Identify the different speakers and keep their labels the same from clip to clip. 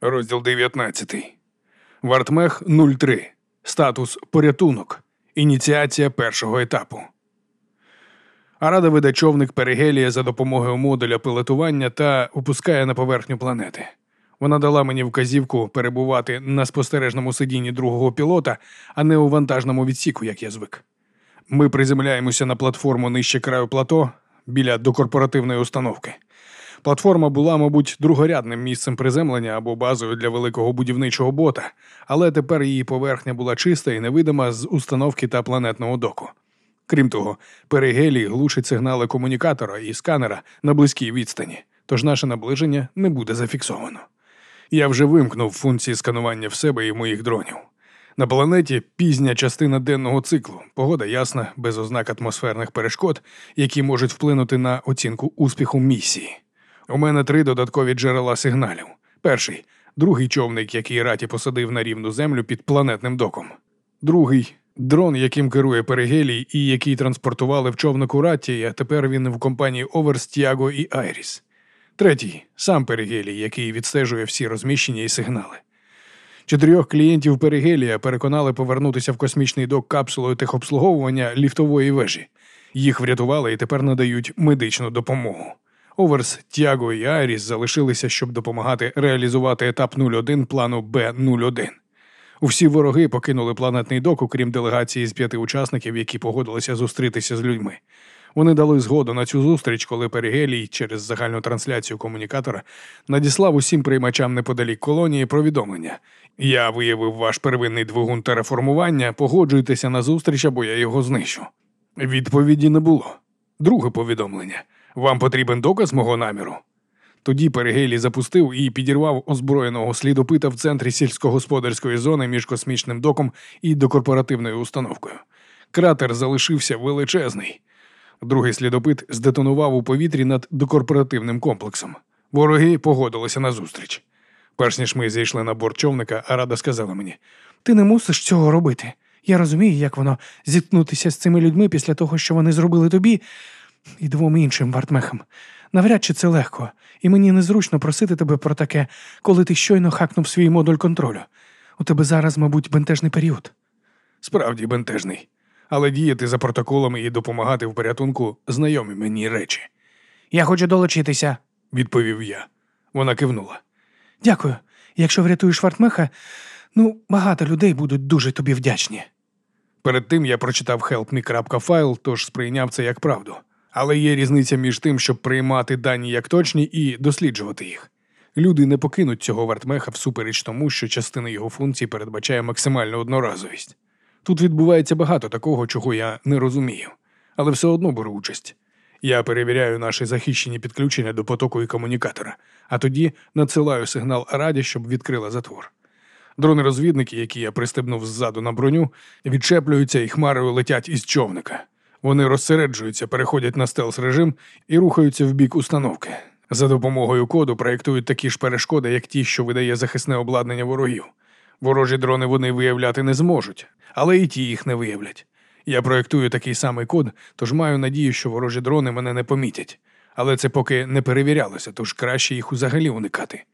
Speaker 1: Розділ 19. Вартмех 03. Статус порятунок. Ініціація першого етапу. Арада веде човник Перигелія за допомогою модуля пілотування та опускає на поверхню планети. Вона дала мені вказівку перебувати на спостережному сидінні другого пілота, а не у вантажному відсіку, як я звик. Ми приземляємося на платформу нижче краю плато біля докорпоративної установки. Платформа була, мабуть, другорядним місцем приземлення або базою для великого будівничого бота, але тепер її поверхня була чиста і невидима з установки та планетного доку. Крім того, перигелій глушить сигнали комунікатора і сканера на близькій відстані, тож наше наближення не буде зафіксовано. Я вже вимкнув функції сканування в себе і моїх дронів. На планеті пізня частина денного циклу, погода ясна, без ознак атмосферних перешкод, які можуть вплинути на оцінку успіху місії. У мене три додаткові джерела сигналів. Перший другий човник, який раті посадив на рівну землю під планетним доком. Другий дрон, яким керує Перегелій і який транспортували в човнику Раті, а тепер він в компанії Оверс, і Айріс. Третій сам Перегелій, який відстежує всі розміщення і сигнали. Чотирьох клієнтів Перегелія переконали повернутися в космічний док капсулою техобслуговування ліфтової вежі. Їх врятували і тепер надають медичну допомогу. Оверс, Тяго і Айріс залишилися, щоб допомагати реалізувати етап 01 плану Б-01. Усі вороги покинули планетний док, окрім делегації з п'яти учасників, які погодилися зустрітися з людьми. Вони дали згоду на цю зустріч, коли Перігелій через загальну трансляцію комунікатора надіслав усім приймачам неподалік колонії повідомлення. Я виявив ваш первинний двигун тереформування, погоджуйтеся на зустріч, або я його знищу. Відповіді не було. Друге повідомлення. Вам потрібен доказ мого наміру? Тоді Перегелі запустив і підірвав озброєного слідопита в центрі сільськогосподарської зони між космічним доком і докорпоративною установкою. Кратер залишився величезний. Другий слідопит здетонував у повітрі над докорпоративним комплексом. Вороги погодилися на зустріч. Перш ніж ми зійшли на борт човника, Арада сказала мені:
Speaker 2: Ти не мусиш цього робити. Я розумію, як воно зіткнутися з цими людьми після того, що вони зробили тобі і двом іншим вартмехам. Навряд чи це легко, і мені незручно просити тебе про таке, коли ти щойно хакнув свій модуль контролю. У тебе зараз, мабуть, бентежний період.
Speaker 1: Справді бентежний, але діяти за протоколом і допомагати в порятунку знайомі мені речі,
Speaker 2: Я хочу долучитися.
Speaker 1: відповів я. Вона кивнула.
Speaker 2: Дякую. Якщо врятуєш Вартмеха, ну, багато людей будуть дуже тобі вдячні.
Speaker 1: Перед тим я прочитав helpme.file, тож сприйняв це як правду. Але є різниця між тим, щоб приймати дані як точні і досліджувати їх. Люди не покинуть цього вартмеха всупереч тому, що частина його функцій передбачає максимальну одноразовість. Тут відбувається багато такого, чого я не розумію, але все одно беру участь. Я перевіряю наші захищені підключення до потоку і комунікатора, а тоді надсилаю сигнал Араді, щоб відкрила затвор. Дрони-розвідники, які я пристебнув ззаду на броню, відчеплюються і хмарою летять із човника. Вони розсереджуються, переходять на стелс режим і рухаються в бік установки. За допомогою коду проєктують такі ж перешкоди, як ті, що видає захисне обладнання ворогів. Ворожі дрони вони виявляти не зможуть, але і ті їх не виявлять. Я проєктую такий самий код, тож маю надію, що ворожі дрони мене не помітять. Але це поки не перевірялося, тож краще їх взагалі уникати.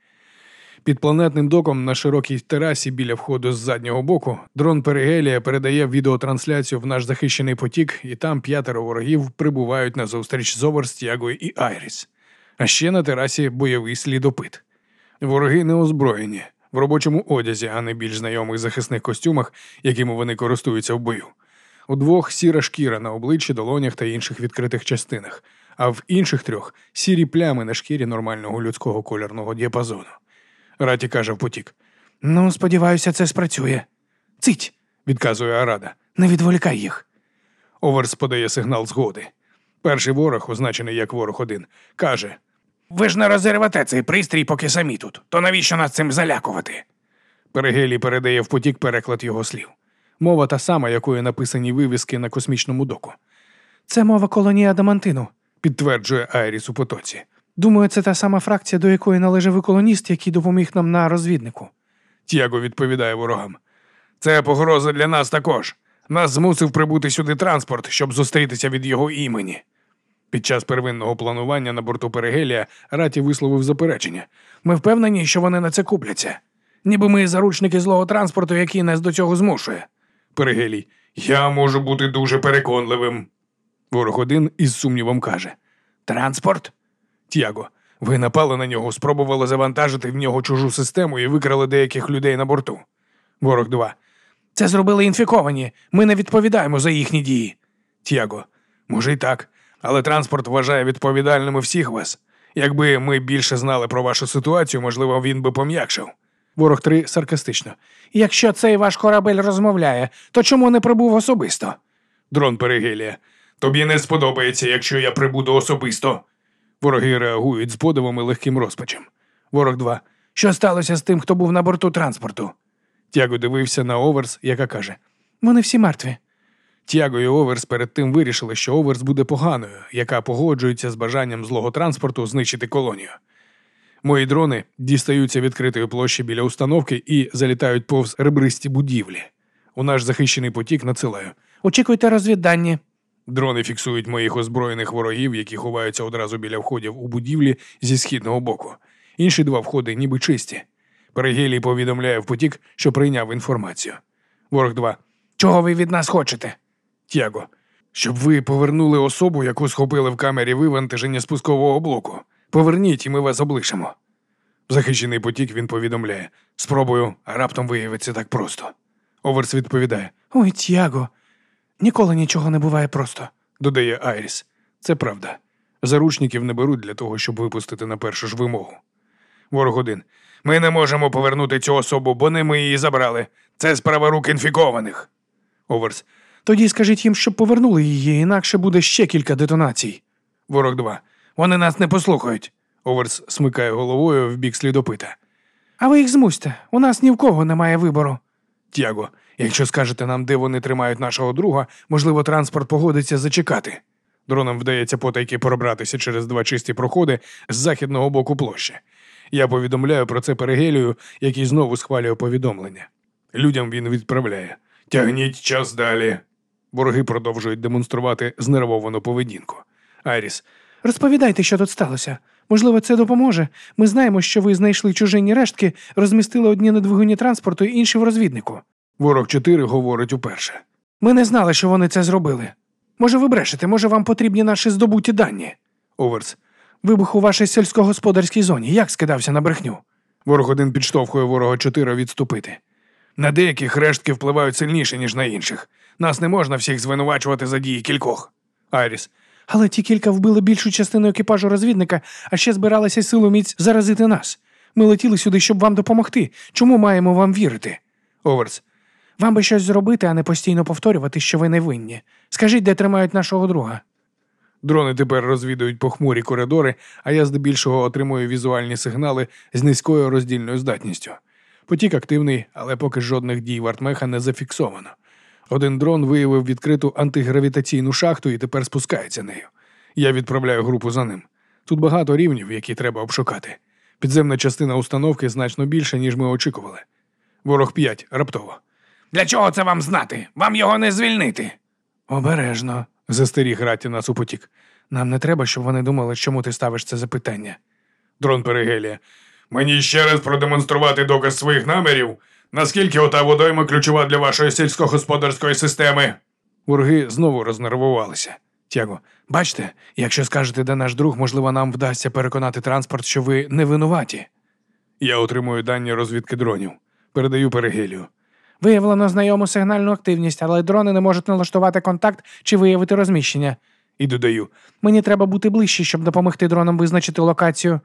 Speaker 1: Під планетним доком на широкій терасі біля входу з заднього боку дрон Перигелія передає відеотрансляцію в наш захищений потік, і там п'ятеро ворогів прибувають на зустріч з Оверс, Тягою і Айріс. А ще на терасі бойовий слідопит. Вороги не озброєні в робочому одязі, а не більш знайомих захисних костюмах, якими вони користуються в бою. Удвох сіра шкіра на обличчі, долонях та інших відкритих частинах, а в інших трьох сірі плями на шкірі нормального людського кольорного діапазону. Раті каже в потік.
Speaker 2: Ну, сподіваюся, це спрацює. Цить,
Speaker 1: Відказує Арада.
Speaker 2: не відволікай їх.
Speaker 1: Оверс подає сигнал згоди. Перший ворог, означений як ворог один, каже:
Speaker 2: Ви ж не розірвете цей пристрій, поки самі тут. То навіщо нас цим залякувати?
Speaker 1: Перегелій передає в потік переклад його слів. Мова та сама, якою написані вивіски на космічному доку,
Speaker 2: Це мова колонії Адамантину.
Speaker 1: підтверджує Айріс у потоці.
Speaker 2: Думаю, це та сама фракція, до якої належав і колоніст, який допоміг нам на розвіднику.
Speaker 1: Тяго відповідає ворогам. Це погроза для нас також. Нас змусив прибути сюди транспорт, щоб зустрітися від його імені. Під час первинного планування на борту Перегелія Раті висловив заперечення.
Speaker 2: Ми впевнені, що вони на це купляться. Ніби ми заручники злого транспорту, який нас до цього змушує.
Speaker 1: Перегелій. Я можу бути дуже переконливим. Ворог один із сумнівом каже.
Speaker 2: Транспорт?
Speaker 1: Тяго, ви напали на нього, спробували завантажити в нього чужу систему і викрали деяких людей на борту. Ворог 2.
Speaker 2: Це зробили інфіковані. Ми не відповідаємо за їхні дії.
Speaker 1: Тяго, може й так, але транспорт вважає відповідальними всіх вас. Якби ми більше знали про вашу ситуацію, можливо, він би пом'якшив.
Speaker 2: Ворог 3 саркастично. Якщо цей ваш корабель розмовляє, то чому не прибув особисто?
Speaker 1: Дрон Перегелія. Тобі не сподобається, якщо я прибуду особисто. Вороги реагують з подивом і легким розпачем. Ворог 2.
Speaker 2: Що сталося з тим, хто був на борту транспорту?
Speaker 1: Тяго дивився на Оверс, яка каже:
Speaker 2: Вони всі мертві.
Speaker 1: Тяго і Оверс перед тим вирішили, що Оверс буде поганою, яка погоджується з бажанням злого транспорту знищити колонію. Мої дрони дістаються відкритої площі біля установки і залітають повз ребристі будівлі. У наш захищений потік надсилаю.
Speaker 2: Очікуйте розвіддані.
Speaker 1: Дрони фіксують моїх озброєних ворогів, які ховаються одразу біля входів у будівлі зі східного боку. Інші два входи ніби чисті. Перегелій повідомляє в потік, що прийняв інформацію. Ворог 2.
Speaker 2: Чого ви від нас хочете?
Speaker 1: Тяго. Щоб ви повернули особу, яку схопили в камері вивантаження спускового блоку. Поверніть, і ми вас облишимо. Захищений потік він повідомляє. Спробую, а раптом виявиться так просто. Оверс відповідає,
Speaker 2: Ой, Тяго, ніколи нічого не буває просто.
Speaker 1: додає Айріс. Це правда. Заручників не беруть для того, щоб випустити на першу ж вимогу. Ворог один. Ми не можемо повернути цю особу, бо не ми її забрали. Це справа рук інфікованих. Оверс.
Speaker 2: Тоді скажіть їм, щоб повернули її, інакше буде ще кілька детонацій.
Speaker 1: Ворог 2. Вони нас не послухають. Оверс смикає головою в бік слідопита.
Speaker 2: А ви їх змусьте. У нас ні в кого немає вибору.
Speaker 1: Тяго, якщо скажете нам, де вони тримають нашого друга, можливо, транспорт погодиться зачекати. Дронам вдається потайки пробратися через два чисті проходи з західного боку площі. Я повідомляю про це Перегелію, який знову схвалює повідомлення. Людям він відправляє. Тягніть час далі. Вороги продовжують демонструвати знервовану поведінку. Айріс,
Speaker 2: Розповідайте, що тут сталося. Можливо, це допоможе. Ми знаємо, що ви знайшли чужинні рештки, розмістили одні на двигуні транспорту, інші в розвіднику.
Speaker 1: Ворог 4 говорить уперше.
Speaker 2: Ми не знали, що вони це зробили. Може, ви брешете, може, вам потрібні наші здобуті дані.
Speaker 1: Оверс.
Speaker 2: Вибух у вашій сільськогосподарській зоні. Як скидався на брехню?
Speaker 1: Ворог один підштовхує ворога 4 відступити. На деяких рештки впливають сильніше, ніж на інших. Нас не можна всіх звинувачувати за дії кількох. Айріс.
Speaker 2: Але ті кілька вбили більшу частину екіпажу розвідника, а ще збиралися силу міць заразити нас. Ми летіли сюди, щоб вам допомогти. Чому маємо вам вірити?
Speaker 1: Оверс.
Speaker 2: Вам би щось зробити, а не постійно повторювати, що ви не винні. Скажіть, де тримають нашого друга.
Speaker 1: Дрони тепер розвідують похмурі коридори, а я здебільшого отримую візуальні сигнали з низькою роздільною здатністю. Потік активний, але поки жодних дій вартмеха не зафіксовано. Один дрон виявив відкриту антигравітаційну шахту і тепер спускається нею. Я відправляю групу за ним. Тут багато рівнів, які треба обшукати. Підземна частина установки значно більша, ніж ми очікували. Ворог 5, раптово.
Speaker 2: Для чого це вам знати? Вам його не звільнити.
Speaker 1: Обережно, застеріг Ратті нас у потік.
Speaker 2: Нам не треба, щоб вони думали, чому ти ставиш це запитання.
Speaker 1: Дрон Перегелія. Мені ще раз продемонструвати доказ своїх намірів. Наскільки ота водойма ключова для вашої сільськогосподарської системи? Вороги знову рознервувалися. Тяго, бачите, якщо скажете, де наш друг, можливо, нам вдасться переконати транспорт, що ви не винуваті. Я отримую дані розвідки дронів. Передаю Перегелію.
Speaker 2: Виявлено знайому сигнальну активність, але дрони не можуть налаштувати контакт чи виявити розміщення.
Speaker 1: І додаю.
Speaker 2: Мені треба бути ближче, щоб допомогти дронам визначити локацію.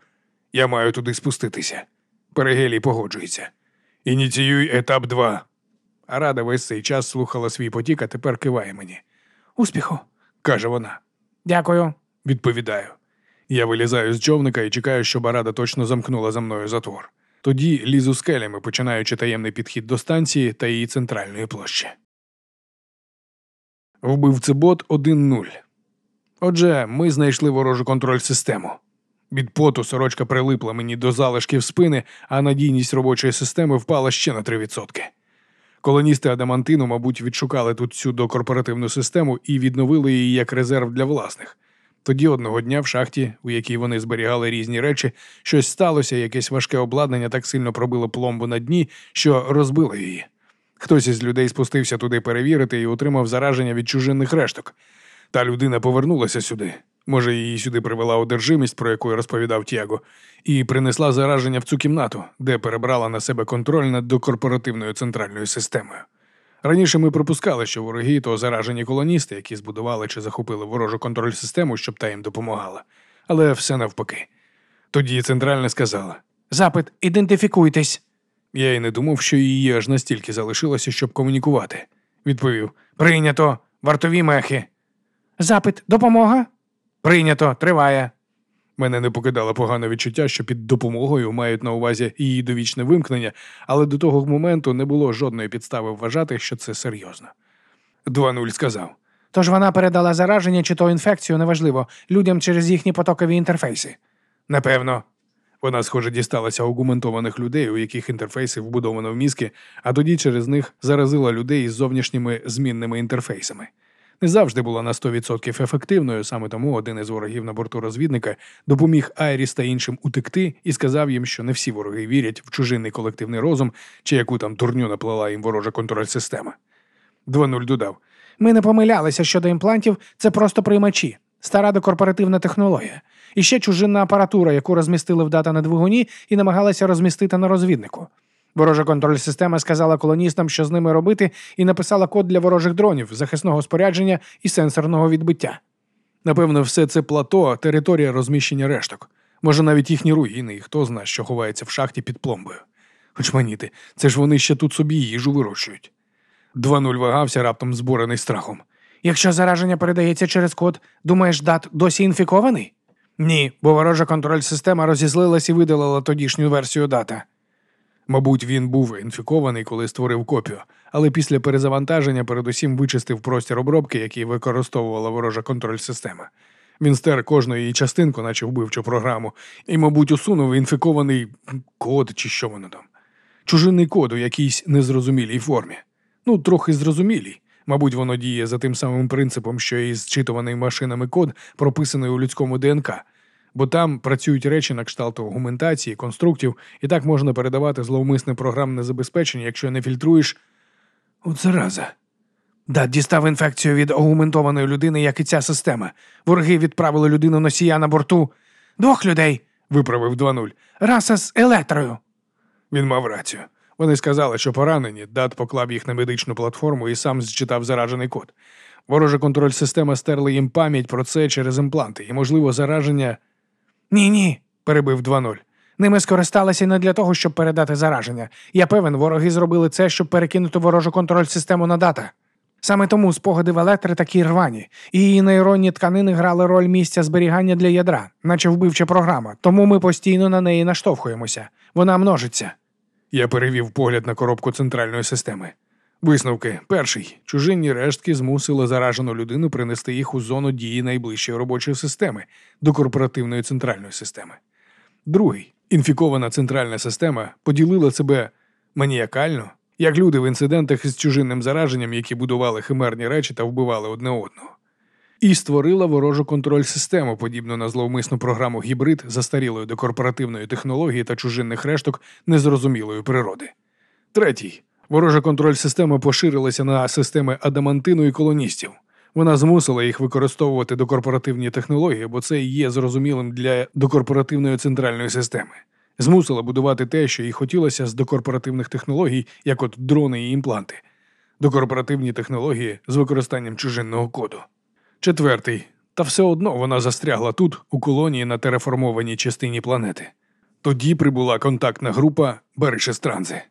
Speaker 1: Я маю туди спуститися. Перегелій погоджується. Ініціюй етап 2. А рада весь цей час слухала свій потік, а тепер киває мені.
Speaker 2: Успіху.
Speaker 1: каже вона.
Speaker 2: Дякую.
Speaker 1: Відповідаю. Я вилізаю з човника і чекаю, щоб Арада точно замкнула за мною затвор. Тоді лізу скелями, починаючи таємний підхід до станції та її центральної площі. Вбивцебот 1-0. Отже, ми знайшли ворожу контроль систему. Від поту сорочка прилипла мені до залишків спини, а надійність робочої системи впала ще на 3%. Колоністи Адамантину, мабуть, відшукали тут цю докорпоративну систему і відновили її як резерв для власних. Тоді одного дня в шахті, у якій вони зберігали різні речі, щось сталося, якесь важке обладнання так сильно пробило пломбу на дні, що розбило її. Хтось із людей спустився туди перевірити і отримав зараження від чужинних решток. Та людина повернулася сюди. Може, її сюди привела одержимість, про яку розповідав Тяго, і принесла зараження в цю кімнату, де перебрала на себе контроль над докорпоративною центральною системою. Раніше ми припускали, що вороги то заражені колоністи, які збудували чи захопили ворожу контроль систему, щоб та їм допомагала. Але все навпаки. Тоді центральна сказала:
Speaker 2: Запит, ідентифікуйтесь.
Speaker 1: я й не думав, що її аж настільки залишилося, щоб комунікувати. Відповів:
Speaker 2: Прийнято. Вартові мехи. Запит, допомога? Прийнято, триває.
Speaker 1: Мене не покидало погане відчуття, що під допомогою мають на увазі її довічне вимкнення, але до того моменту не було жодної підстави вважати, що це серйозно. 2-0 сказав.
Speaker 2: Тож вона передала зараження чи то інфекцію, неважливо, людям через їхні потокові інтерфейси.
Speaker 1: Напевно. Вона, схоже, дісталася аугументованих людей, у яких інтерфейси вбудовано в мізки, а тоді через них заразила людей із зовнішніми змінними інтерфейсами. Не завжди була на 100% ефективною, саме тому один із ворогів на борту розвідника допоміг Айріс та іншим утекти і сказав їм, що не всі вороги вірять в чужинний колективний розум чи яку там турню наплела їм ворожа контроль-система. 2-0 додав.
Speaker 2: Ми не помилялися щодо імплантів, це просто приймачі, стара докорпоративна технологія. І ще чужинна апаратура, яку розмістили в дата на двигуні і намагалися розмістити на розвіднику. Ворожа контроль-система сказала колоністам, що з ними робити, і написала код для ворожих дронів, захисного спорядження і сенсорного відбиття.
Speaker 1: Напевно, все це плато, територія розміщення решток. Може, навіть їхні руїни, і хто знає, що ховається в шахті під пломбою. Хоч маніти, це ж вони ще тут собі їжу вирощують. 2-0 вагався, раптом зборений страхом.
Speaker 2: Якщо зараження передається через код, думаєш, дат досі інфікований? Ні, бо ворожа контроль-система розізлилась і видалила тодішню версію дата.
Speaker 1: Мабуть, він був інфікований, коли створив копію, але після перезавантаження передусім вичистив простір обробки, який використовувала ворожа контроль-система. Він стер кожну її частинку, наче вбивчу програму, і, мабуть, усунув інфікований код чи що воно там. Чужинний код у якійсь незрозумілій формі. Ну, трохи зрозумілій. Мабуть, воно діє за тим самим принципом, що і зчитуваний машинами код, прописаний у людському ДНК, бо там працюють речі на кшталт агументації, конструктів, і так можна передавати зловмисне програмне забезпечення, якщо не фільтруєш. От зараза.
Speaker 2: Дат дістав інфекцію від аугументованої людини, як і ця система. Вороги відправили людину носія на борту. Двох людей,
Speaker 1: Виправив 2-0.
Speaker 2: раса з електрою.
Speaker 1: Він мав рацію. Вони сказали, що поранені, дат поклав їх на медичну платформу і сам зчитав заражений код. Ворожа контроль-система стерла їм пам'ять про це через імпланти, і, можливо, зараження.
Speaker 2: Ні, ні,
Speaker 1: перебив 2-0.
Speaker 2: Ними скористалися не для того, щоб передати зараження. Я певен, вороги зробили це, щоб перекинути ворожу контроль-систему на дата. Саме тому спогади в електри такі рвані, і її нейронні тканини грали роль місця зберігання для ядра, наче вбивча програма, тому ми постійно на неї наштовхуємося. Вона множиться.
Speaker 1: Я перевів погляд на коробку центральної системи. Висновки. Перший. Чужинні рештки змусили заражену людину принести їх у зону дії найближчої робочої системи до корпоративної центральної системи. Другий. Інфікована центральна система поділила себе маніакально, як люди в інцидентах із чужинним зараженням, які будували химерні речі та вбивали одне одного. І створила ворожу контроль-систему, подібну на зловмисну програму гібрид застарілої до корпоративної технології та чужинних решток незрозумілої природи. Третій. Ворожа контроль-система поширилася на системи адамантину і колоністів. Вона змусила їх використовувати докорпоративні технології, бо це є зрозумілим для докорпоративної центральної системи. Змусила будувати те, що їй хотілося з докорпоративних технологій, як от дрони і імпланти, докорпоративні технології з використанням чужинного коду. Четвертий. Та все одно вона застрягла тут, у колонії на тереформованій частині планети. Тоді прибула контактна група Берешестранзи.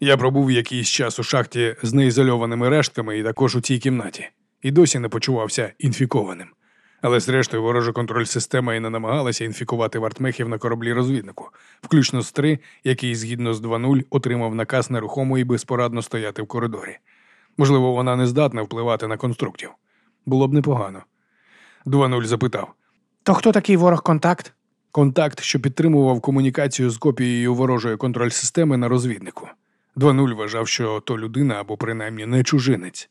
Speaker 1: Я пробув якийсь час у шахті з неізольованими рештками і також у цій кімнаті, і досі не почувався інфікованим. Але зрештою ворожа контроль-система і не намагалася інфікувати вартмехів на кораблі розвіднику, включно з три, який згідно з 2.0 отримав наказ нерухомо і безпорадно стояти в коридорі. Можливо, вона не здатна впливати на конструктів. Було б непогано. 2.0 запитав.
Speaker 2: То хто такий ворог контакт?
Speaker 1: Контакт, що підтримував комунікацію з копією ворожої контроль-системи на розвіднику. 2.0 вважав, що то людина або принаймні не чужинець.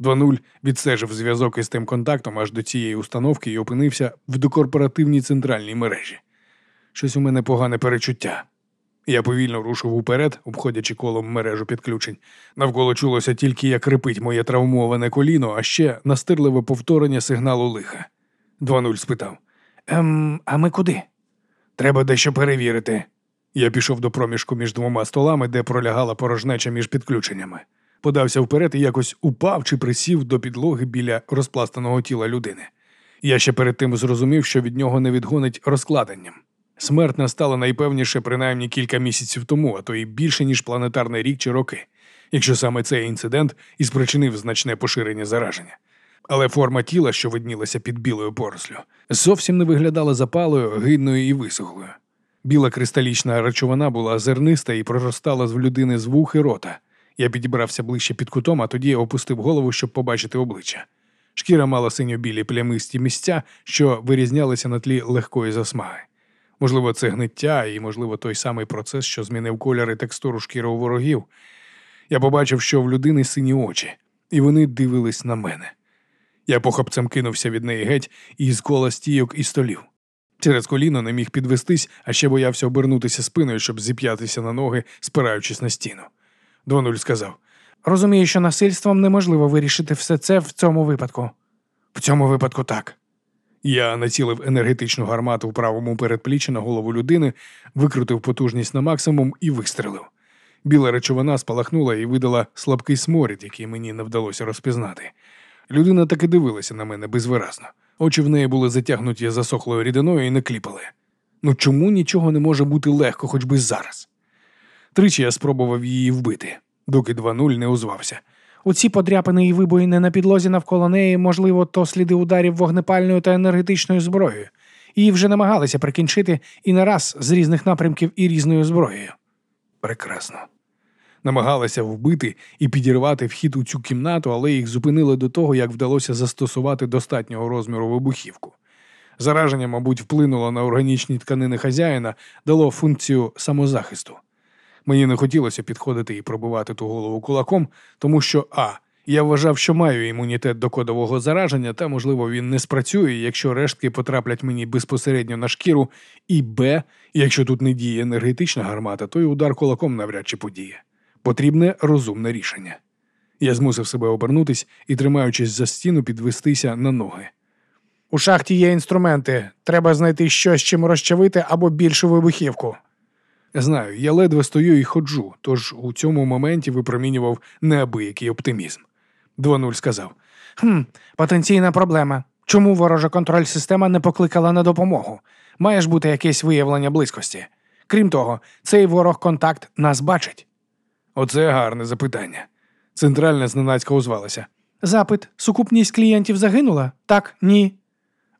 Speaker 1: 2.0 відстежив зв'язок із тим контактом аж до цієї установки і опинився в докорпоративній центральній мережі. Щось у мене погане перечуття. Я повільно рушив уперед, обходячи колом мережу підключень. Навколо чулося тільки, як рипить моє травмоване коліно, а ще настирливе повторення сигналу лиха. 2.0 спитав:
Speaker 2: Ем, а ми куди?
Speaker 1: Треба дещо перевірити. Я пішов до проміжку між двома столами, де пролягала порожнеча між підключеннями. Подався вперед і якось упав чи присів до підлоги біля розпластаного тіла людини. Я ще перед тим зрозумів, що від нього не відгонить розкладенням. Смерть настала найпевніше принаймні кілька місяців тому, а то і більше, ніж планетарний рік чи роки, якщо саме цей інцидент і спричинив значне поширення зараження. Але форма тіла, що виднілася під білою порослю, зовсім не виглядала запалою, гидною і висохлою. Біла кристалічна речовина була зерниста і проростала з людини з вух і рота. Я підібрався ближче під кутом, а тоді опустив голову, щоб побачити обличчя. Шкіра мала синьо-білі плямисті місця, що вирізнялися на тлі легкої засмаги. Можливо, це гниття, і, можливо, той самий процес, що змінив кольор і текстуру шкіри у ворогів. Я побачив, що в людини сині очі, і вони дивились на мене. Я похопцем кинувся від неї геть і з кола стійок і столів. Через коліно не міг підвестись, а ще боявся обернутися спиною, щоб зіп'ятися на ноги, спираючись на стіну. Донуль сказав:
Speaker 2: Розумію, що насильством неможливо вирішити все це в цьому випадку.
Speaker 1: в цьому випадку так. Я націлив енергетичну гармату в правому передпліччі на голову людини, викрутив потужність на максимум і вистрелив. Біла речовина спалахнула і видала слабкий сморід, який мені не вдалося розпізнати. Людина таки дивилася на мене безвиразно. Очі в неї були затягнуті засохлою рідиною і не кліпали. Ну чому нічого не може бути легко, хоч би зараз? Тричі я спробував її вбити, доки 2-0 не озвався.
Speaker 2: Оці подряпини і вибоїни на підлозі навколо неї, можливо, то сліди ударів вогнепальною та енергетичною зброєю. Її вже намагалися прикінчити і не раз з різних напрямків і різною зброєю.
Speaker 1: Прекрасно. Намагалися вбити і підірвати вхід у цю кімнату, але їх зупинили до того, як вдалося застосувати достатнього розміру вибухівку. Зараження, мабуть, вплинуло на органічні тканини хазяїна, дало функцію самозахисту. Мені не хотілося підходити і пробивати ту голову кулаком, тому що А. Я вважав, що маю імунітет до кодового зараження, та, можливо, він не спрацює, якщо рештки потраплять мені безпосередньо на шкіру, і Б. Якщо тут не діє енергетична гармата, то й удар кулаком навряд чи подіє. Потрібне розумне рішення. Я змусив себе обернутись і, тримаючись за стіну, підвестися на ноги.
Speaker 2: У шахті є інструменти. Треба знайти щось, чим розчавити або більшу вибухівку.
Speaker 1: Знаю, я ледве стою і ходжу, тож у цьому моменті випромінював неабиякий оптимізм. 2-0 сказав.
Speaker 2: Хм, потенційна проблема. Чому ворожа контроль система не покликала на допомогу? Має ж бути якесь виявлення близькості. Крім того, цей ворог контакт нас бачить.
Speaker 1: Оце гарне запитання. Центральна зненацька озвалася.
Speaker 2: Запит: сукупність клієнтів загинула? Так, ні.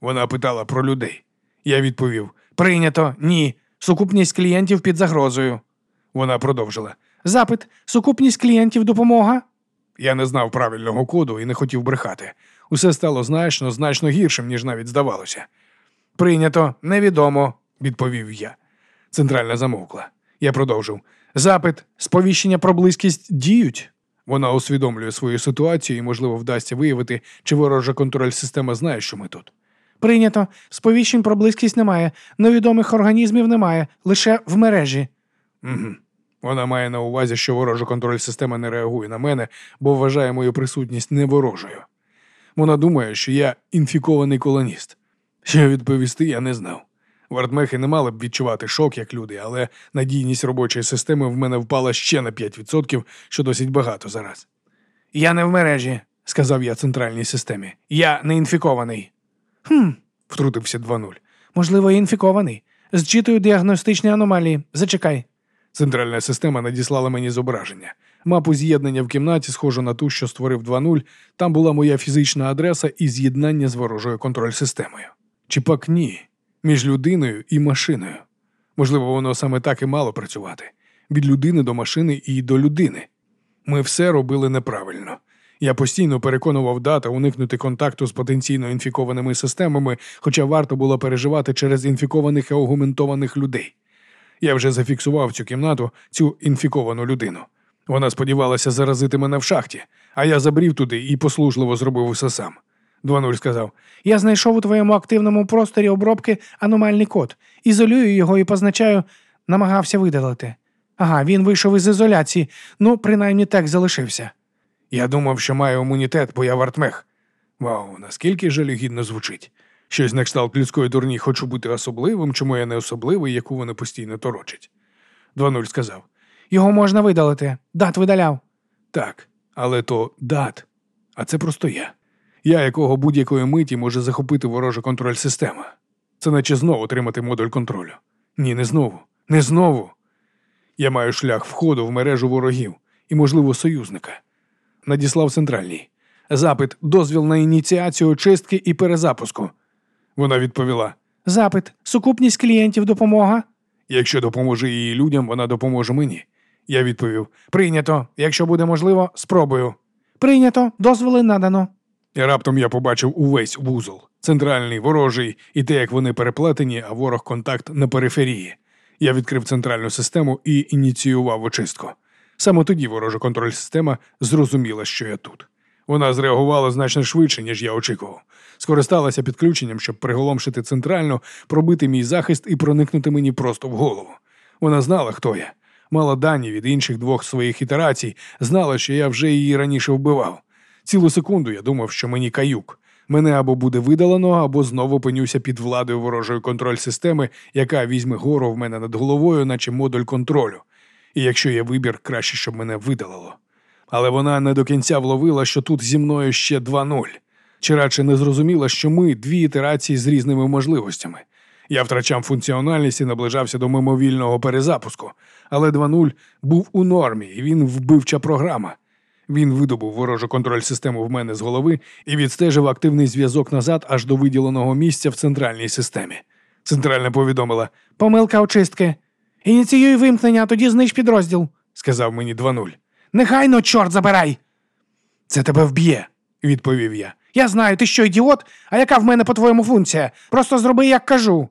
Speaker 1: Вона питала про людей. Я відповів:
Speaker 2: Прийнято, ні. Сукупність клієнтів під загрозою.
Speaker 1: вона продовжила.
Speaker 2: Запит: сукупність клієнтів допомога?
Speaker 1: Я не знав правильного коду і не хотів брехати. Усе стало значно, значно гіршим, ніж навіть здавалося.
Speaker 2: Прийнято, невідомо.
Speaker 1: Відповів я. Центральна замовкла. Я продовжив.
Speaker 2: Запит, сповіщення про близькість діють.
Speaker 1: Вона усвідомлює свою ситуацію і, можливо, вдасться виявити, чи ворожа контроль система знає, що ми тут.
Speaker 2: Прийнято. Сповіщень про близькість немає. Невідомих організмів немає, лише в мережі.
Speaker 1: Угу. Вона має на увазі, що ворожа контроль система не реагує на мене, бо вважає мою присутність не ворожою. Вона думає, що я інфікований колоніст. Що відповісти, я не знав. Вартмехи не мали б відчувати шок, як люди, але надійність робочої системи в мене впала ще на 5%, що досить багато зараз.
Speaker 2: Я не в мережі,
Speaker 1: Сказав я центральній системі.
Speaker 2: я не інфікований. Хм,
Speaker 1: Втрутився 2-0.
Speaker 2: можливо, і інфікований. Зчитую діагностичні аномалії. Зачекай.
Speaker 1: Центральна система надіслала мені зображення. Мапу з'єднання в кімнаті, схожу на ту, що створив 2.0, там була моя фізична адреса і з'єднання з ворожою контроль-системою. Чи пак ні, між людиною і машиною. Можливо, воно саме так і мало працювати від людини до машини і до людини. Ми все робили неправильно. Я постійно переконував дата уникнути контакту з потенційно інфікованими системами, хоча варто було переживати через інфікованих і аугументованих людей. Я вже зафіксував цю кімнату, цю інфіковану людину. Вона сподівалася заразити мене в шахті, а я забрів туди і послужливо зробив усе сам. 2.0 сказав:
Speaker 2: Я знайшов у твоєму активному просторі обробки аномальний код. Ізолюю його і позначаю, намагався видалити. Ага, він вийшов із ізоляції, ну, принаймні так залишився.
Speaker 1: Я думав, що маю імунітет, бо я вартмех. Вау, наскільки жалюгідно звучить. Щось на кшталт людської дурні хочу бути особливим, чому я не особливий, яку вони постійно торочать. 2.0 сказав:
Speaker 2: Його можна видалити. Дат видаляв.
Speaker 1: Так, але то дат. А це просто я. Я, якого будь-якої миті може захопити ворожа контроль система. Це наче знову отримати модуль контролю. Ні, не знову. Не знову. Я маю шлях входу в мережу ворогів і, можливо, союзника. Надіслав центральній. Запит, дозвіл на ініціацію очистки і перезапуску. Вона відповіла:
Speaker 2: Запит, сукупність клієнтів, допомога.
Speaker 1: якщо допоможе її людям, вона допоможе мені. Я відповів:
Speaker 2: Прийнято. Якщо буде можливо, спробую. Прийнято, дозволи надано.
Speaker 1: І раптом я побачив увесь вузол, центральний, ворожий, і те, як вони переплетені, а ворог контакт на периферії. Я відкрив центральну систему і ініціював очистку. Саме тоді ворожа контроль система зрозуміла, що я тут. Вона зреагувала значно швидше, ніж я очікував. Скористалася підключенням, щоб приголомшити центральну, пробити мій захист і проникнути мені просто в голову. Вона знала, хто я. Мала дані від інших двох своїх ітерацій, знала, що я вже її раніше вбивав. Цілу секунду я думав, що мені каюк. Мене або буде видалено, або знову пенюся під владою ворожої контроль системи, яка візьме гору в мене над головою, наче модуль контролю. І якщо є вибір, краще, щоб мене видалило. Але вона не до кінця вловила, що тут зі мною ще 2-0. Чи радше не зрозуміла, що ми дві ітерації з різними можливостями. Я втрачав функціональність і наближався до мимовільного перезапуску, але 2.0 був у нормі, і він вбивча програма. Він видобув ворожу контроль систему в мене з голови і відстежив активний зв'язок назад аж до виділеного місця в центральній системі. Центральна повідомила,
Speaker 2: Помилка очистки. Ініціюй вимкнення, а тоді знищ підрозділ.
Speaker 1: сказав мені 2.0.
Speaker 2: Негайно, чорт забирай.
Speaker 1: Це тебе вб'є, відповів я.
Speaker 2: Я знаю, ти що, ідіот? А яка в мене по-твоєму функція? Просто зроби, як кажу.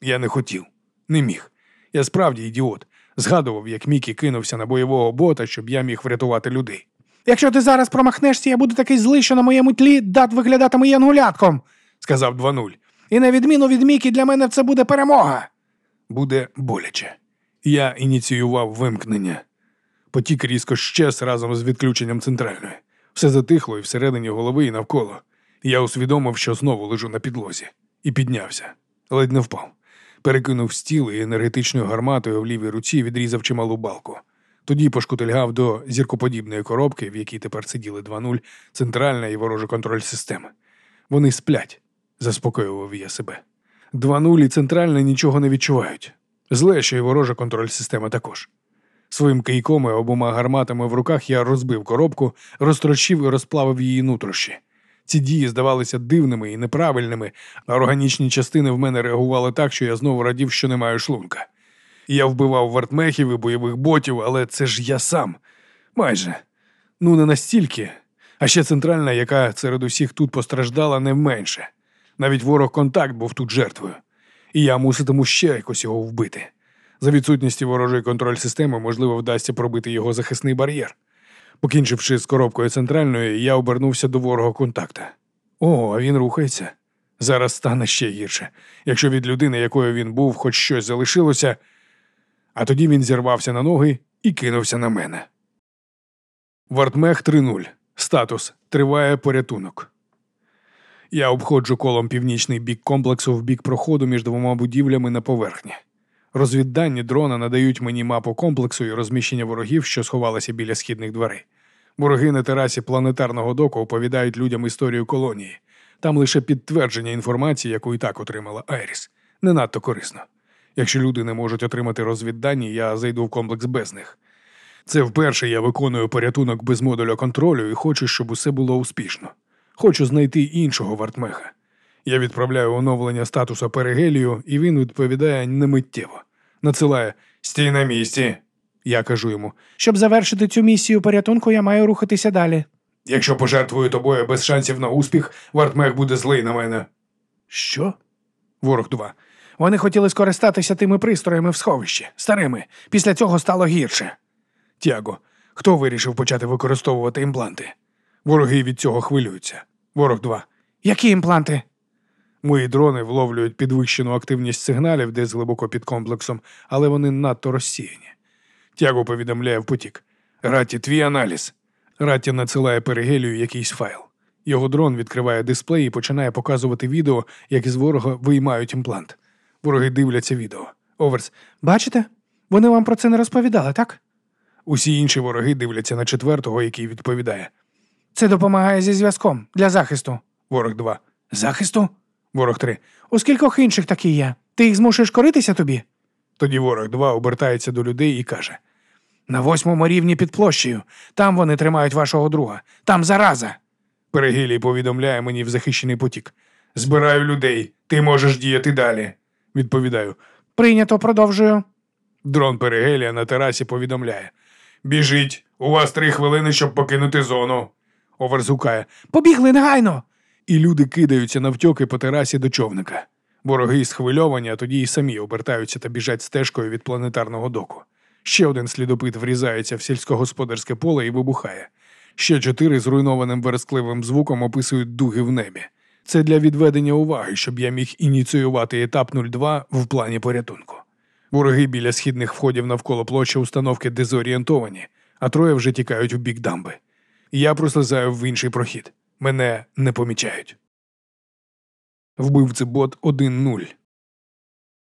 Speaker 1: Я не хотів, не міг. Я справді ідіот. Згадував, як Мікі кинувся на бойового бота, щоб я міг врятувати людей.
Speaker 2: Якщо ти зараз промахнешся, я буду такий злий, що на моєму тлі дат виглядатиме янгулятком.
Speaker 1: Сказав 2.0.
Speaker 2: І на відміну від Мікі, для мене це буде перемога.
Speaker 1: Буде боляче. Я ініціював вимкнення. Потік різко щез разом з відключенням центральної. Все затихло і всередині голови і навколо. Я усвідомив, що знову лежу на підлозі, і піднявся. Ледь не впав. Перекинув стіл і енергетичною гарматою в лівій руці відрізав чималу балку. Тоді пошкутильгав до зіркоподібної коробки, в якій тепер сиділи 2.0, центральна і ворожа контроль системи. Вони сплять, заспокоював я себе. 2.0 і центральна нічого не відчувають. Зле, що і ворожа контроль система також. Своїм кийком і обома гарматами в руках я розбив коробку, розтрощив і розплавив її нутрощі. Ці дії здавалися дивними і неправильними, а органічні частини в мене реагували так, що я знову радів, що не маю шлунка. Я вбивав вартмехів і бойових ботів, але це ж я сам. Майже. Ну, не настільки. А ще центральна, яка серед усіх тут постраждала, не менше. Навіть ворог контакт був тут жертвою. І я муситиму ще якось його вбити. За відсутністю ворожої контроль системи, можливо, вдасться пробити його захисний бар'єр. Покінчивши з коробкою центральної, я обернувся до ворога контакта. О, а він рухається. Зараз стане ще гірше. Якщо від людини, якою він був, хоч щось залишилося. А тоді він зірвався на ноги і кинувся на мене. Вартмех 3.0. Статус. Триває порятунок. Я обходжу колом північний бік комплексу в бік проходу між двома будівлями на поверхні. Розвіддані дрона надають мені мапу комплексу і розміщення ворогів, що сховалися біля східних дверей. Вороги на терасі планетарного доку оповідають людям історію колонії. Там лише підтвердження інформації, яку і так отримала Айріс. Не надто корисно. Якщо люди не можуть отримати розвіддані, я зайду в комплекс без них. Це вперше я виконую порятунок без модуля контролю і хочу, щоб усе було успішно. Хочу знайти іншого вартмеха. Я відправляю оновлення статуса Перегелію, і він відповідає немиттєво. Надсилає стій на місці. Я кажу йому:
Speaker 2: Щоб завершити цю місію порятунку, я маю рухатися далі.
Speaker 1: якщо пожертвую тобою без шансів на успіх, вартмех буде злий на мене. Що? Ворог 2.
Speaker 2: Вони хотіли скористатися тими пристроями в сховищі, старими. Після цього стало гірше.
Speaker 1: Тяго. Хто вирішив почати використовувати імпланти? Вороги від цього хвилюються. Ворог 2.
Speaker 2: Які імпланти?
Speaker 1: Мої дрони вловлюють підвищену активність сигналів десь глибоко під комплексом, але вони надто розсіяні. Тяго повідомляє в потік. Ратті, твій аналіз. Ратті надсилає перегелію якийсь файл. Його дрон відкриває дисплей і починає показувати відео, як із ворога виймають імплант. Вороги дивляться відео. Оверс.
Speaker 2: Бачите? Вони вам про це не розповідали, так?
Speaker 1: Усі інші вороги дивляться на четвертого, який відповідає.
Speaker 2: Це допомагає зі зв'язком для захисту.
Speaker 1: Ворог 2.
Speaker 2: Захисту?
Speaker 1: Ворог 3.
Speaker 2: У скількох інших такі є. Ти їх змушуєш коритися тобі?
Speaker 1: Тоді ворог 2 обертається до людей і каже:
Speaker 2: На восьмому рівні під площею. Там вони тримають вашого друга. Там зараза.
Speaker 1: Перегілій повідомляє мені в захищений потік. Збираю людей, ти можеш діяти далі. Відповідаю.
Speaker 2: Прийнято, продовжую.
Speaker 1: Дрон Перегелія на терасі повідомляє. Біжіть, у вас три хвилини, щоб покинути зону. Оверс гукає.
Speaker 2: Побігли негайно.
Speaker 1: І люди кидаються навтьоки по терасі до човника. Вороги схвильовані, а тоді й самі обертаються та біжать стежкою від планетарного доку. Ще один слідопит врізається в сільськогосподарське поле і вибухає. Ще чотири зруйнованим верескливим звуком описують дуги в небі. Це для відведення уваги, щоб я міг ініціювати етап 02 в плані порятунку. Вороги біля східних входів навколо площі установки дезорієнтовані, а троє вже тікають у бік дамби. Я прослизаю в інший прохід. Мене не помічають. Вбивці бот 1.0.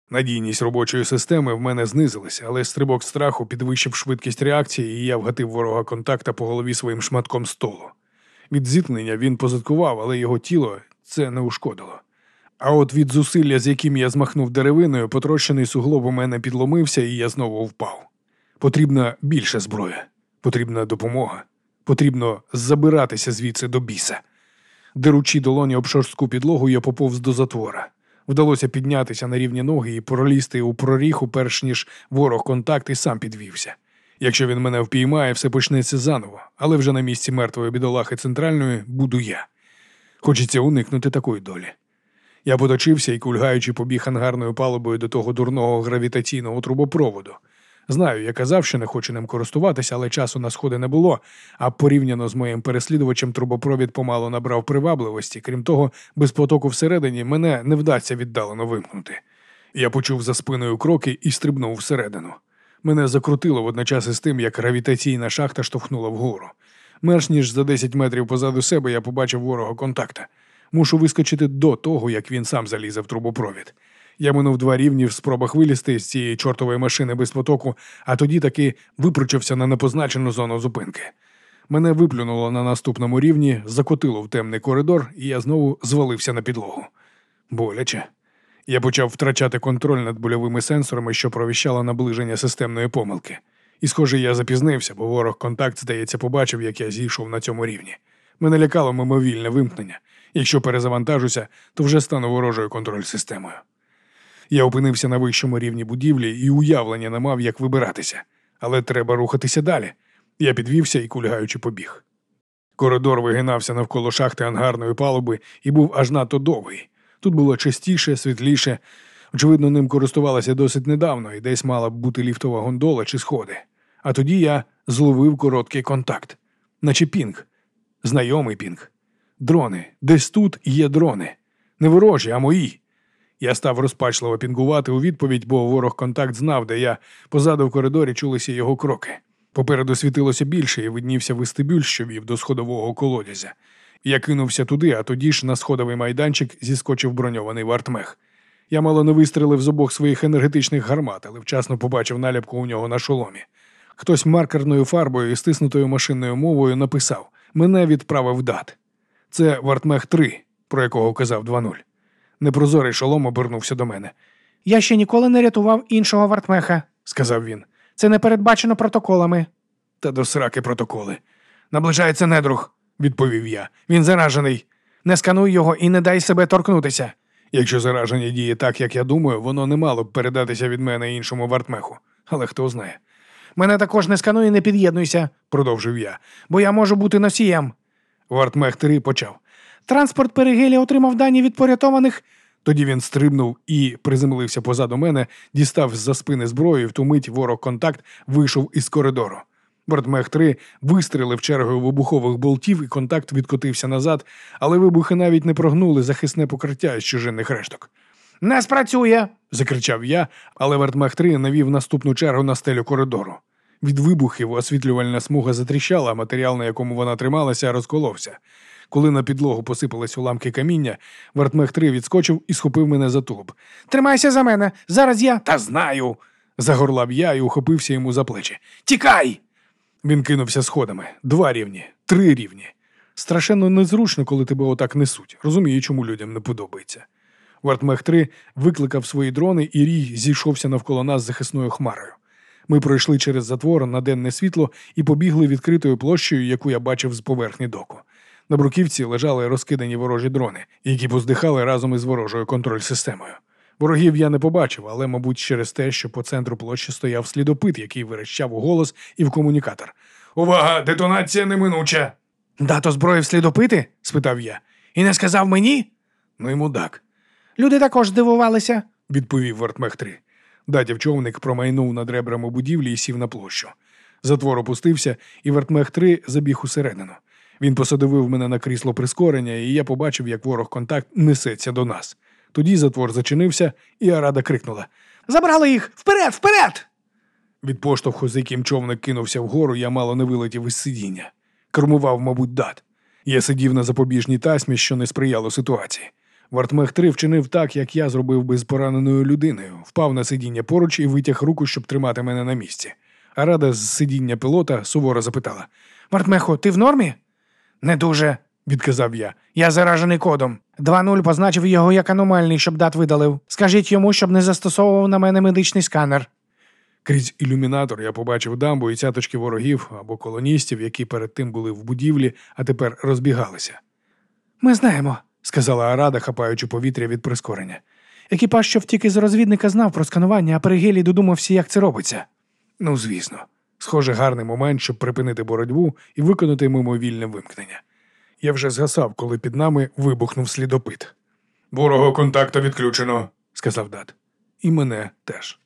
Speaker 1: Надійність робочої системи в мене знизилася, але стрибок страху підвищив швидкість реакції, і я вгатив ворога контакта по голові своїм шматком столу. Від зіткнення він позиткував, але його тіло це не ушкодило. А от від зусилля, з яким я змахнув деревиною, потрощений суглоб у мене підломився, і я знову впав. Потрібна більша зброя, потрібна допомога, потрібно забиратися звідси до біса. Деручи долоні об шорстку підлогу, я поповз до затвора. Вдалося піднятися на рівні ноги і пролізти у проріху, перш ніж ворог контакт і сам підвівся. Якщо він мене впіймає, все почнеться заново, але вже на місці мертвої бідолахи центральної буду я. Хочеться уникнути такої долі. Я поточився і, кульгаючи, побіг ангарною палубою до того дурного гравітаційного трубопроводу. Знаю, я казав, що не хочу ним користуватися, але часу на сходи не було, а порівняно з моїм переслідувачем трубопровід помало набрав привабливості. Крім того, без потоку всередині мене не вдасться віддалено вимкнути. Я почув за спиною кроки і стрибнув всередину. Мене закрутило водночас із тим, як гравітаційна шахта штовхнула вгору. Менш ніж за 10 метрів позаду себе я побачив ворога контакта. Мушу вискочити до того, як він сам залізе в трубопровід. Я минув два рівні в спробах вилізти з цієї чортової машини без потоку, а тоді таки випручився на непозначену зону зупинки. Мене виплюнуло на наступному рівні, закотило в темний коридор, і я знову звалився на підлогу. Боляче. Я почав втрачати контроль над больовими сенсорами, що провіщало наближення системної помилки. І, схоже, я запізнився, бо ворог контакт, здається, побачив, як я зійшов на цьому рівні. Мене лякало мимовільне вимкнення. Якщо перезавантажуся, то вже стану ворожою контроль системою. Я опинився на вищому рівні будівлі і уявлення не мав, як вибиратися, але треба рухатися далі. Я підвівся і кульгаючи побіг. Коридор вигинався навколо шахти ангарної палуби і був аж надто довгий. Тут було чистіше, світліше. Очевидно, ним користувалася досить недавно, і десь мала б бути ліфтова гондола чи сходи. А тоді я зловив короткий контакт, наче пінг, знайомий пінг. Дрони, десь тут є дрони. Не ворожі, а мої. Я став розпачливо пінгувати у відповідь, бо ворог контакт знав, де я позаду в коридорі чулися його кроки. Попереду світилося більше і виднівся вестибюль, що вів до сходового колодязя. Я кинувся туди, а тоді ж на сходовий майданчик зіскочив броньований вартмех. Я мало не вистрелив з обох своїх енергетичних гармат, але вчасно побачив наліпку у нього на шоломі. Хтось маркерною фарбою і стиснутою машинною мовою написав: Мене відправив дат. Це Вартмех 3, про якого казав 2.0. Непрозорий шолом обернувся до мене.
Speaker 2: Я ще ніколи не рятував іншого вартмеха,
Speaker 1: сказав він.
Speaker 2: Це не передбачено протоколами.
Speaker 1: Та до сраки протоколи. Наближається недруг, відповів я. Він заражений.
Speaker 2: Не скануй його і не дай себе торкнутися.
Speaker 1: Якщо зараження діє так, як я думаю, воно не мало б передатися від мене іншому вартмеху. Але хто знає.
Speaker 2: Мене також не скануй і не під'єднуйся,
Speaker 1: продовжив я.
Speaker 2: бо я можу бути носієм.
Speaker 1: Вартмех 3 почав.
Speaker 2: Транспорт Перегелі отримав дані від порятованих.
Speaker 1: Тоді він стрибнув і приземлився позаду мене, дістав з-за спини зброю, і в ту мить ворог контакт вийшов із коридору. Бортмех 3 вистрілив чергою вибухових болтів, і контакт відкотився назад, але вибухи навіть не прогнули захисне покриття із чужинних решток.
Speaker 2: Не спрацює.
Speaker 1: закричав я, але Вертмех 3 навів наступну чергу на стелю коридору. Від вибухів освітлювальна смуга затріщала, матеріал, на якому вона трималася, розколовся. Коли на підлогу посипались уламки каміння, Вертмех 3 відскочив і схопив мене за тулуб.
Speaker 2: Тримайся за мене. Зараз я.
Speaker 1: Та знаю. загорлав я і ухопився йому за плечі. Тікай! Він кинувся сходами. Два рівні, три рівні. Страшенно незручно, коли тебе отак несуть. Розумію, чому людям не подобається. Вартмех 3 викликав свої дрони, і рій зійшовся навколо нас захисною хмарою. Ми пройшли через затвор на денне світло і побігли відкритою площею, яку я бачив з поверхні доку. На бруківці лежали розкидані ворожі дрони, які поздихали разом із ворожою контроль-системою. Ворогів я не побачив, але, мабуть, через те, що по центру площі стояв слідопит, який верещав у голос і в комунікатор. Увага! Детонація неминуча!
Speaker 2: Дато зброї слідопити?
Speaker 1: спитав я.
Speaker 2: І не сказав мені?
Speaker 1: Ну й мудак,
Speaker 2: Люди також здивувалися.
Speaker 1: відповів Вартмех 3. Датів човник промайнув над ребрами будівлі і сів на площу. Затвор опустився, і Вартмех 3 забіг усередину. Він посадовив мене на крісло прискорення, і я побачив, як ворог контакт несеться до нас. Тоді затвор зачинився, і Арада крикнула.
Speaker 2: Забрали їх! Вперед, вперед!
Speaker 1: Від поштовху, з яким човник кинувся вгору, я мало не вилетів із сидіння. Кермував, мабуть, дат. Я сидів на запобіжній тасмі, що не сприяло ситуації. Вартмех 3 вчинив так, як я зробив би з пораненою людиною, впав на сидіння поруч і витяг руку, щоб тримати мене на місці. А рада з сидіння пілота суворо запитала:
Speaker 2: Мартмехо, ти в нормі? Не дуже,
Speaker 1: відказав я.
Speaker 2: Я заражений кодом. 2-0 позначив його як аномальний, щоб дат видалив. Скажіть йому, щоб не застосовував на мене медичний сканер.
Speaker 1: Крізь ілюмінатор я побачив дамбу і цяточки ворогів або колоністів, які перед тим були в будівлі, а тепер розбігалися.
Speaker 2: Ми знаємо,
Speaker 1: сказала Арада, хапаючи повітря від прискорення.
Speaker 2: екіпаж, що втік із розвідника, знав про сканування, а Перегелій додумався, як це робиться.
Speaker 1: Ну, звісно, схоже, гарний момент, щоб припинити боротьбу і виконати мимовільне вимкнення. Я вже згасав, коли під нами вибухнув слідопит. Ворого контакту відключено, сказав Дат. І мене теж.